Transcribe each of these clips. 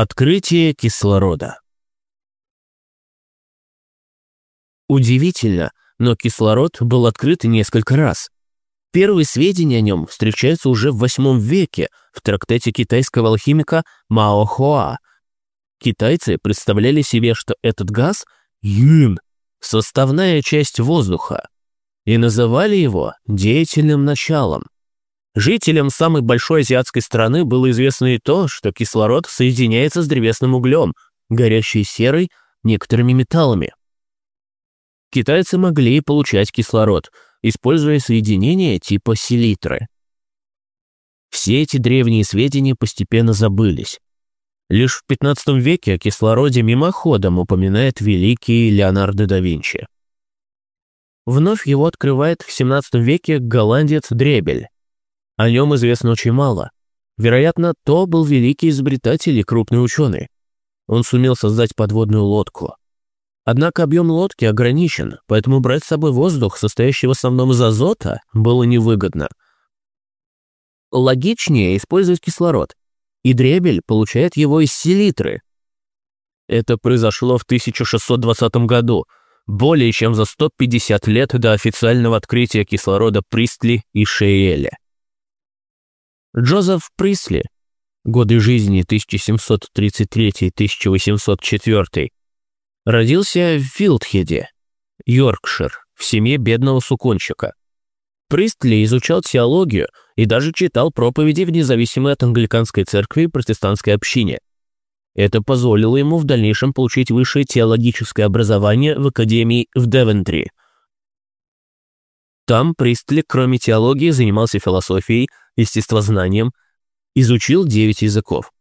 Открытие кислорода. Удивительно, но кислород был открыт несколько раз. Первые сведения о нем встречаются уже в VIII веке в трактате китайского алхимика Мао Хуа. Китайцы представляли себе, что этот газ – юн, составная часть воздуха, и называли его деятельным началом. Жителям самой большой азиатской страны было известно и то, что кислород соединяется с древесным углем, горящей серой, некоторыми металлами. Китайцы могли получать кислород, используя соединения типа селитры. Все эти древние сведения постепенно забылись. Лишь в 15 веке о кислороде мимоходом упоминает великий Леонардо да Винчи. Вновь его открывает в 17 веке голландец Дребель. О нем известно очень мало. Вероятно, то был великий изобретатель и крупный ученый. Он сумел создать подводную лодку. Однако объем лодки ограничен, поэтому брать с собой воздух, состоящий в основном из азота, было невыгодно. Логичнее использовать кислород, и Дребель получает его из селитры. Это произошло в 1620 году, более чем за 150 лет до официального открытия кислорода Пристли и Шейеля. Джозеф Присли, годы жизни 1733-1804, родился в Филдхеде, Йоркшир, в семье бедного сукончика. Пристли изучал теологию и даже читал проповеди в независимой от англиканской церкви протестантской общине. Это позволило ему в дальнейшем получить высшее теологическое образование в Академии в Девентри – там Пристли, кроме теологии, занимался философией, естествознанием, изучил девять языков.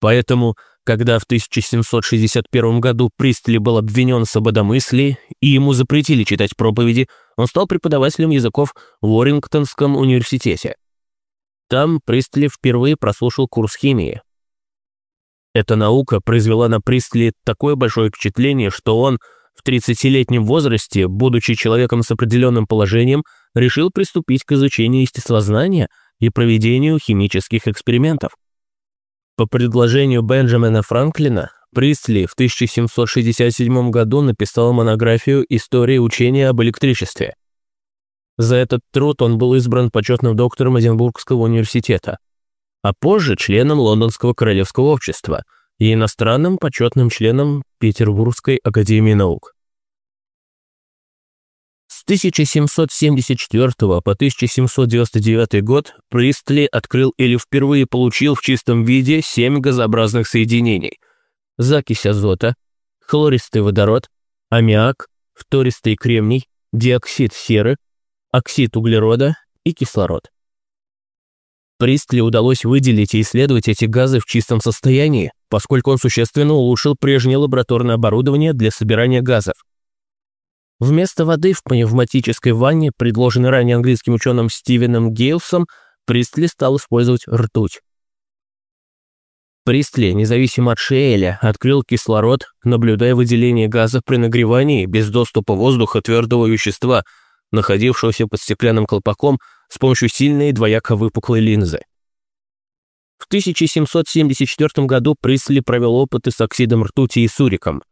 Поэтому, когда в 1761 году Пристли был обвинен в свободомыслии и ему запретили читать проповеди, он стал преподавателем языков в Уоррингтонском университете. Там Пристли впервые прослушал курс химии. Эта наука произвела на Пристли такое большое впечатление, что он – в 30-летнем возрасте, будучи человеком с определенным положением, решил приступить к изучению естествознания и проведению химических экспериментов. По предложению Бенджамина Франклина, Пристли в 1767 году написал монографию «История учения об электричестве». За этот труд он был избран почетным доктором Эдинбургского университета, а позже членом Лондонского королевского общества – и иностранным почетным членом Петербургской академии наук. С 1774 по 1799 год Пристли открыл или впервые получил в чистом виде семь газообразных соединений – закись азота, хлористый водород, аммиак, фтористый кремний, диоксид серы, оксид углерода и кислород. Пристли удалось выделить и исследовать эти газы в чистом состоянии, поскольку он существенно улучшил прежнее лабораторное оборудование для собирания газов. Вместо воды в пневматической ванне, предложенной ранее английским ученым Стивеном Гейлсом, Пристли стал использовать ртуть. Пристли, независимо от Шейля, открыл кислород, наблюдая выделение газов при нагревании без доступа воздуха твердого вещества, находившегося под стеклянным колпаком с помощью сильной двояко выпуклой линзы. В 1774 году Присли провел опыты с оксидом ртути и суриком.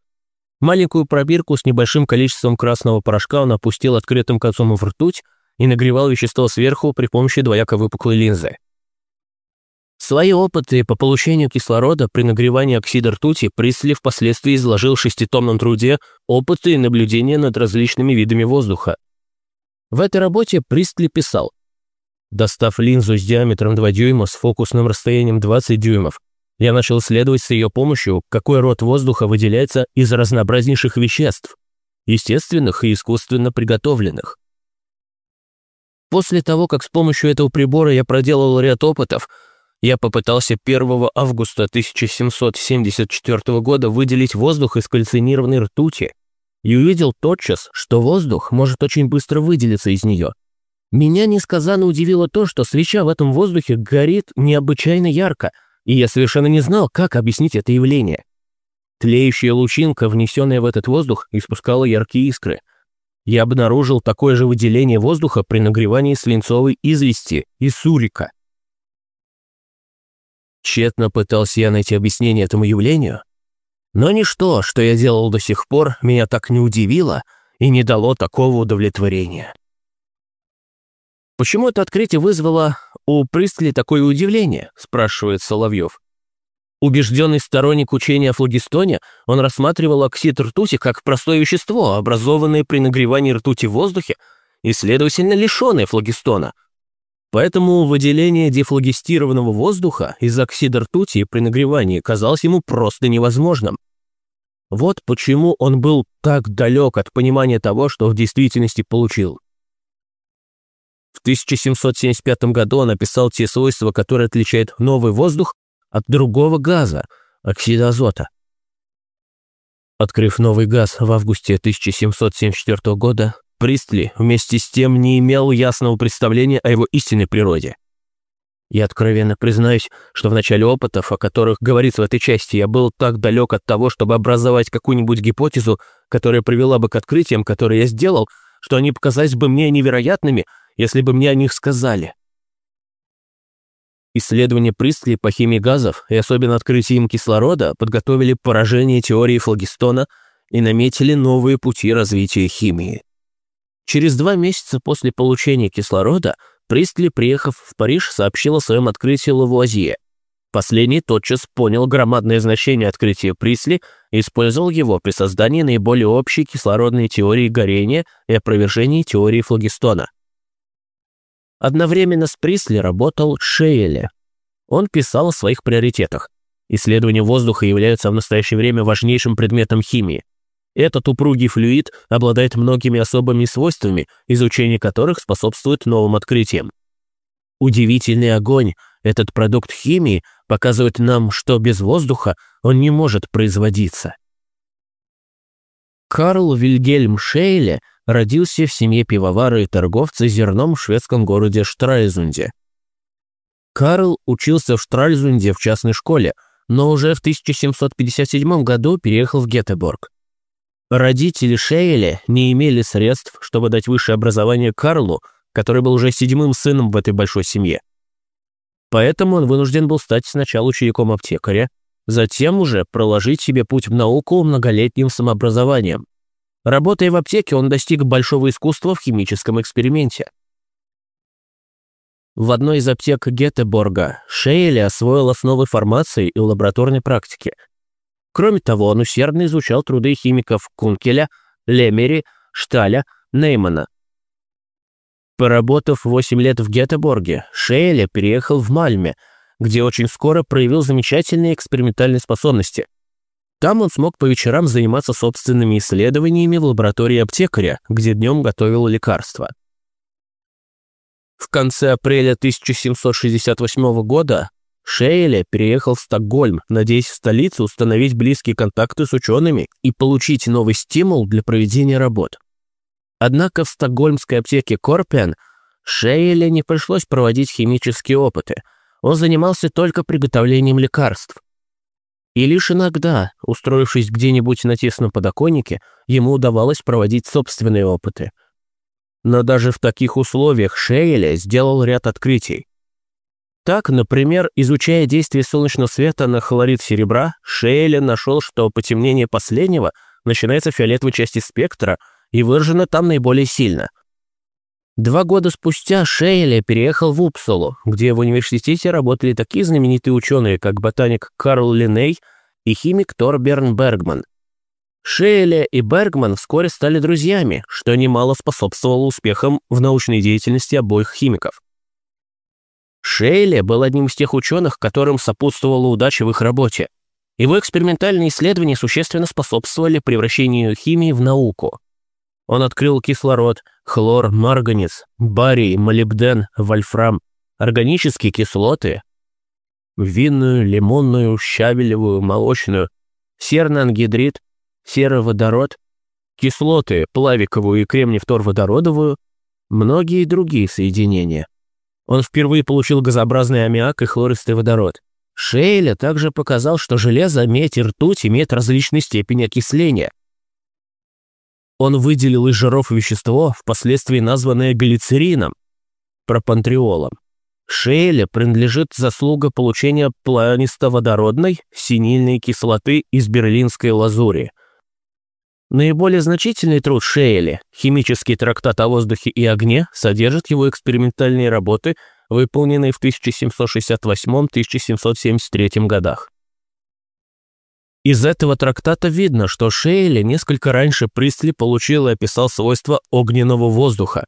Маленькую пробирку с небольшим количеством красного порошка он опустил открытым концом в ртуть и нагревал вещество сверху при помощи двояко выпуклой линзы. Свои опыты по получению кислорода при нагревании оксида ртути Присли впоследствии изложил в шеститомном труде «Опыты и наблюдения над различными видами воздуха». В этой работе Пристли писал – Достав линзу с диаметром 2 дюйма с фокусным расстоянием 20 дюймов, я начал исследовать с ее помощью, какой род воздуха выделяется из разнообразнейших веществ, естественных и искусственно приготовленных. После того, как с помощью этого прибора я проделал ряд опытов, я попытался 1 августа 1774 года выделить воздух из кальцинированной ртути и увидел тотчас, что воздух может очень быстро выделиться из нее – меня несказанно удивило то, что свеча в этом воздухе горит необычайно ярко, и я совершенно не знал, как объяснить это явление. Тлеющая лучинка, внесенная в этот воздух, испускала яркие искры. Я обнаружил такое же выделение воздуха при нагревании свинцовой извести и сурика. Тщетно пытался я найти объяснение этому явлению, но ничто, что я делал до сих пор, меня так не удивило и не дало такого удовлетворения. «Почему это открытие вызвало у Пристли такое удивление?» – спрашивает Соловьев. Убежденный сторонник учения о флогистоне, он рассматривал оксид ртути как простое вещество, образованное при нагревании ртути в воздухе и, следовательно, лишенное флогистона. Поэтому выделение дефлогистированного воздуха из оксида ртути при нагревании казалось ему просто невозможным. Вот почему он был так далек от понимания того, что в действительности получил. В 1775 году он описал те свойства, которые отличают новый воздух от другого газа, оксида азота. Открыв новый газ в августе 1774 года, Пристли вместе с тем не имел ясного представления о его истинной природе. Я откровенно признаюсь, что в начале опытов, о которых говорится в этой части, я был так далек от того, чтобы образовать какую-нибудь гипотезу, которая привела бы к открытиям, которые я сделал, что они показались бы мне невероятными, если бы мне о них сказали. Исследования Пристли по химии газов и особенно открытие им кислорода подготовили поражение теории флогистона и наметили новые пути развития химии. Через два месяца после получения кислорода Пристли, приехав в Париж, сообщил о своем открытии Лавуазье. Последний тотчас понял громадное значение открытия Присли и использовал его при создании наиболее общей кислородной теории горения и опровержении теории флогистона. Одновременно с Присли работал Шейле. Он писал о своих приоритетах. Исследования воздуха являются в настоящее время важнейшим предметом химии. Этот упругий флюид обладает многими особыми свойствами, изучение которых способствует новым открытиям. Удивительный огонь, этот продукт химии, показывает нам, что без воздуха он не может производиться. Карл Вильгельм Шейле родился в семье пивовара и торговца зерном в шведском городе Штральзунде. Карл учился в Штральзунде в частной школе, но уже в 1757 году переехал в Гетеборг. Родители Шейли не имели средств, чтобы дать высшее образование Карлу, который был уже седьмым сыном в этой большой семье. Поэтому он вынужден был стать сначала учеником аптекаря, затем уже проложить себе путь в науку многолетним самообразованием. Работая в аптеке, он достиг большого искусства в химическом эксперименте. В одной из аптек Гетеборга Шейли освоил основы формации и лабораторной практики – Кроме того, он усердно изучал труды химиков Кункеля, Лемери, Шталя, Неймана. Поработав 8 лет в Гетеборге, Шейля переехал в Мальме, где очень скоро проявил замечательные экспериментальные способности. Там он смог по вечерам заниматься собственными исследованиями в лаборатории аптекаря, где днем готовил лекарства. В конце апреля 1768 года Шейле переехал в Стокгольм, надеясь в столице установить близкие контакты с учеными и получить новый стимул для проведения работ. Однако в стокгольмской аптеке Корпен Шейле не пришлось проводить химические опыты, он занимался только приготовлением лекарств. И лишь иногда, устроившись где-нибудь на тесном подоконнике, ему удавалось проводить собственные опыты. Но даже в таких условиях Шейле сделал ряд открытий. Так, например, изучая действие солнечного света на хлорид серебра, Шейлен нашел, что потемнение последнего начинается в фиолетовой части спектра и выражено там наиболее сильно. Два года спустя Шейле переехал в Упсалу, где в университете работали такие знаменитые ученые, как ботаник Карл Линней и химик Торберн Бергман. Шейле и Бергман вскоре стали друзьями, что немало способствовало успехам в научной деятельности обоих химиков. Шейли был одним из тех ученых, которым сопутствовала удача в их работе. Его экспериментальные исследования существенно способствовали превращению химии в науку. Он открыл кислород, хлор, марганец, барий, молибден, вольфрам, органические кислоты, винную, лимонную, щавелевую, молочную, серный ангидрид, сероводород, кислоты, плавиковую и кремний-фторводородовую, многие другие соединения. Он впервые получил газообразный аммиак и хлористый водород. Шейля также показал, что железо, медь и ртуть имеют различные степени окисления. Он выделил из жиров вещество, впоследствии названное глицерином, пропантриолом. Шейле принадлежит заслуга получения планистоводородной синильной кислоты из берлинской лазури. Наиболее значительный труд Шейли, химический трактат о воздухе и огне, содержит его экспериментальные работы, выполненные в 1768-1773 годах. Из этого трактата видно, что Шейли несколько раньше Присли получил и описал свойства огненного воздуха,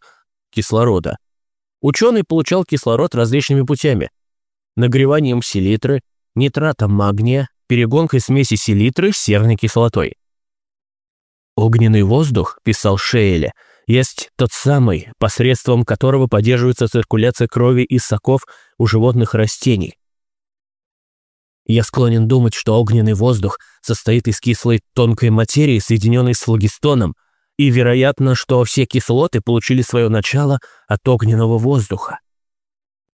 кислорода. Ученый получал кислород различными путями. Нагреванием селитры, нитратом магния, перегонкой смеси селитры с серной кислотой. «Огненный воздух», – писал Шейли, – есть тот самый, посредством которого поддерживается циркуляция крови и соков у животных растений. Я склонен думать, что огненный воздух состоит из кислой тонкой материи, соединенной с флогистоном, и вероятно, что все кислоты получили свое начало от огненного воздуха.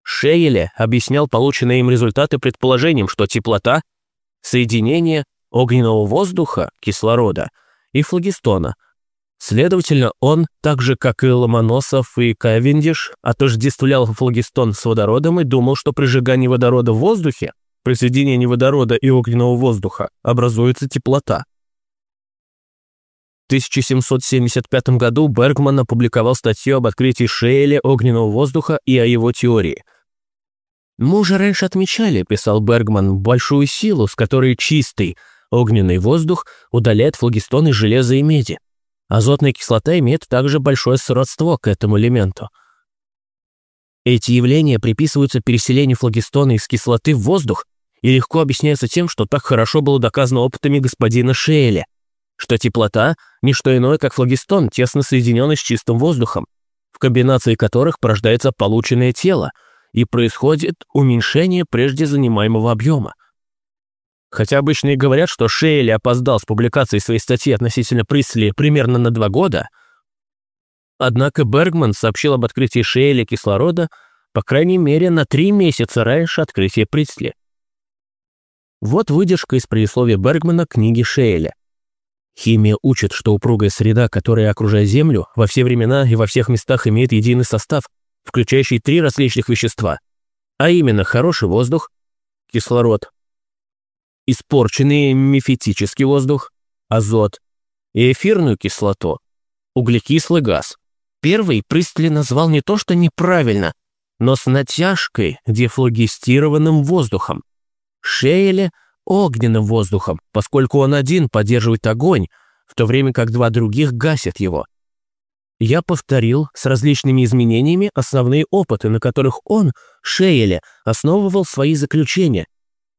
Шейле объяснял полученные им результаты предположением, что теплота – соединение огненного воздуха, кислорода, и флогистона. Следовательно, он, так же как и Ломоносов и Кавендиш, отождествлял флогистон с водородом и думал, что при сжигании водорода в воздухе при соединении водорода и огненного воздуха образуется теплота. В 1775 году Бергман опубликовал статью об открытии Шейля огненного воздуха и о его теории. «Мы уже раньше отмечали», – писал Бергман, – «большую силу, с которой чистый огненный воздух удаляет флогистон из железа и меди. Азотная кислота имеет также большое сродство к этому элементу – эти явления приписываются переселению флогистона из кислоты в воздух и легко объясняется тем, что так хорошо было доказано опытами господина Шейля, что теплота – не что иное, как флогистон, тесно соединенный с чистым воздухом, в комбинации которых порождается полученное тело и происходит уменьшение прежде занимаемого объема. Хотя обычно и говорят, что Шейли опоздал с публикацией своей статьи относительно Присли примерно на два года, однако Бергман сообщил об открытии Шейли кислорода по крайней мере на три месяца раньше открытия Присли. Вот выдержка из предисловия Бергмана книги Шейля. Химия учит, что упругая среда, которая окружает Землю, во все времена и во всех местах имеет единый состав, включающий три различных вещества, а именно хороший воздух, кислород, испорченный мефитический воздух, азот и эфирную кислоту, углекислый газ. Первый Пристли назвал не то что неправильно, но с натяжкой дефлогистированным воздухом. Шейле огненным воздухом, поскольку он один поддерживает огонь, в то время как два других гасят его. Я повторил с различными изменениями основные опыты, на которых он, Шейле, основывал свои заключения,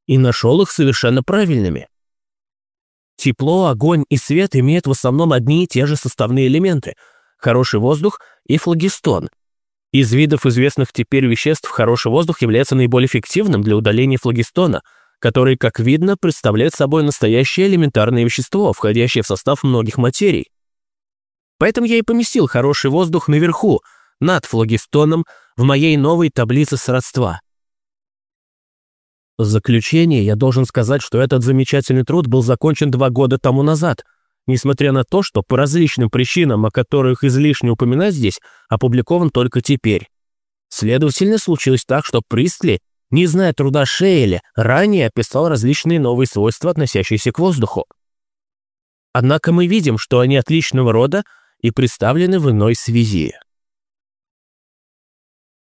и нашел их совершенно правильными. Тепло, огонь и свет имеют в основном одни и те же составные элементы – хороший воздух и флогистон. Из видов известных теперь веществ хороший воздух является наиболее эффективным для удаления флогистона – который, как видно, представляет собой настоящее элементарное вещество, входящее в состав многих материй. Поэтому я и поместил хороший воздух наверху, над флогистоном, в моей новой таблице сродства. В заключение я должен сказать, что этот замечательный труд был закончен два года тому назад, несмотря на то, что по различным причинам, о которых излишне упоминать здесь, опубликован только теперь. Следовательно, случилось так, что Пристли не зная труда Шейля, ранее описал различные новые свойства, относящиеся к воздуху. Однако мы видим, что они отличного рода и представлены в иной связи.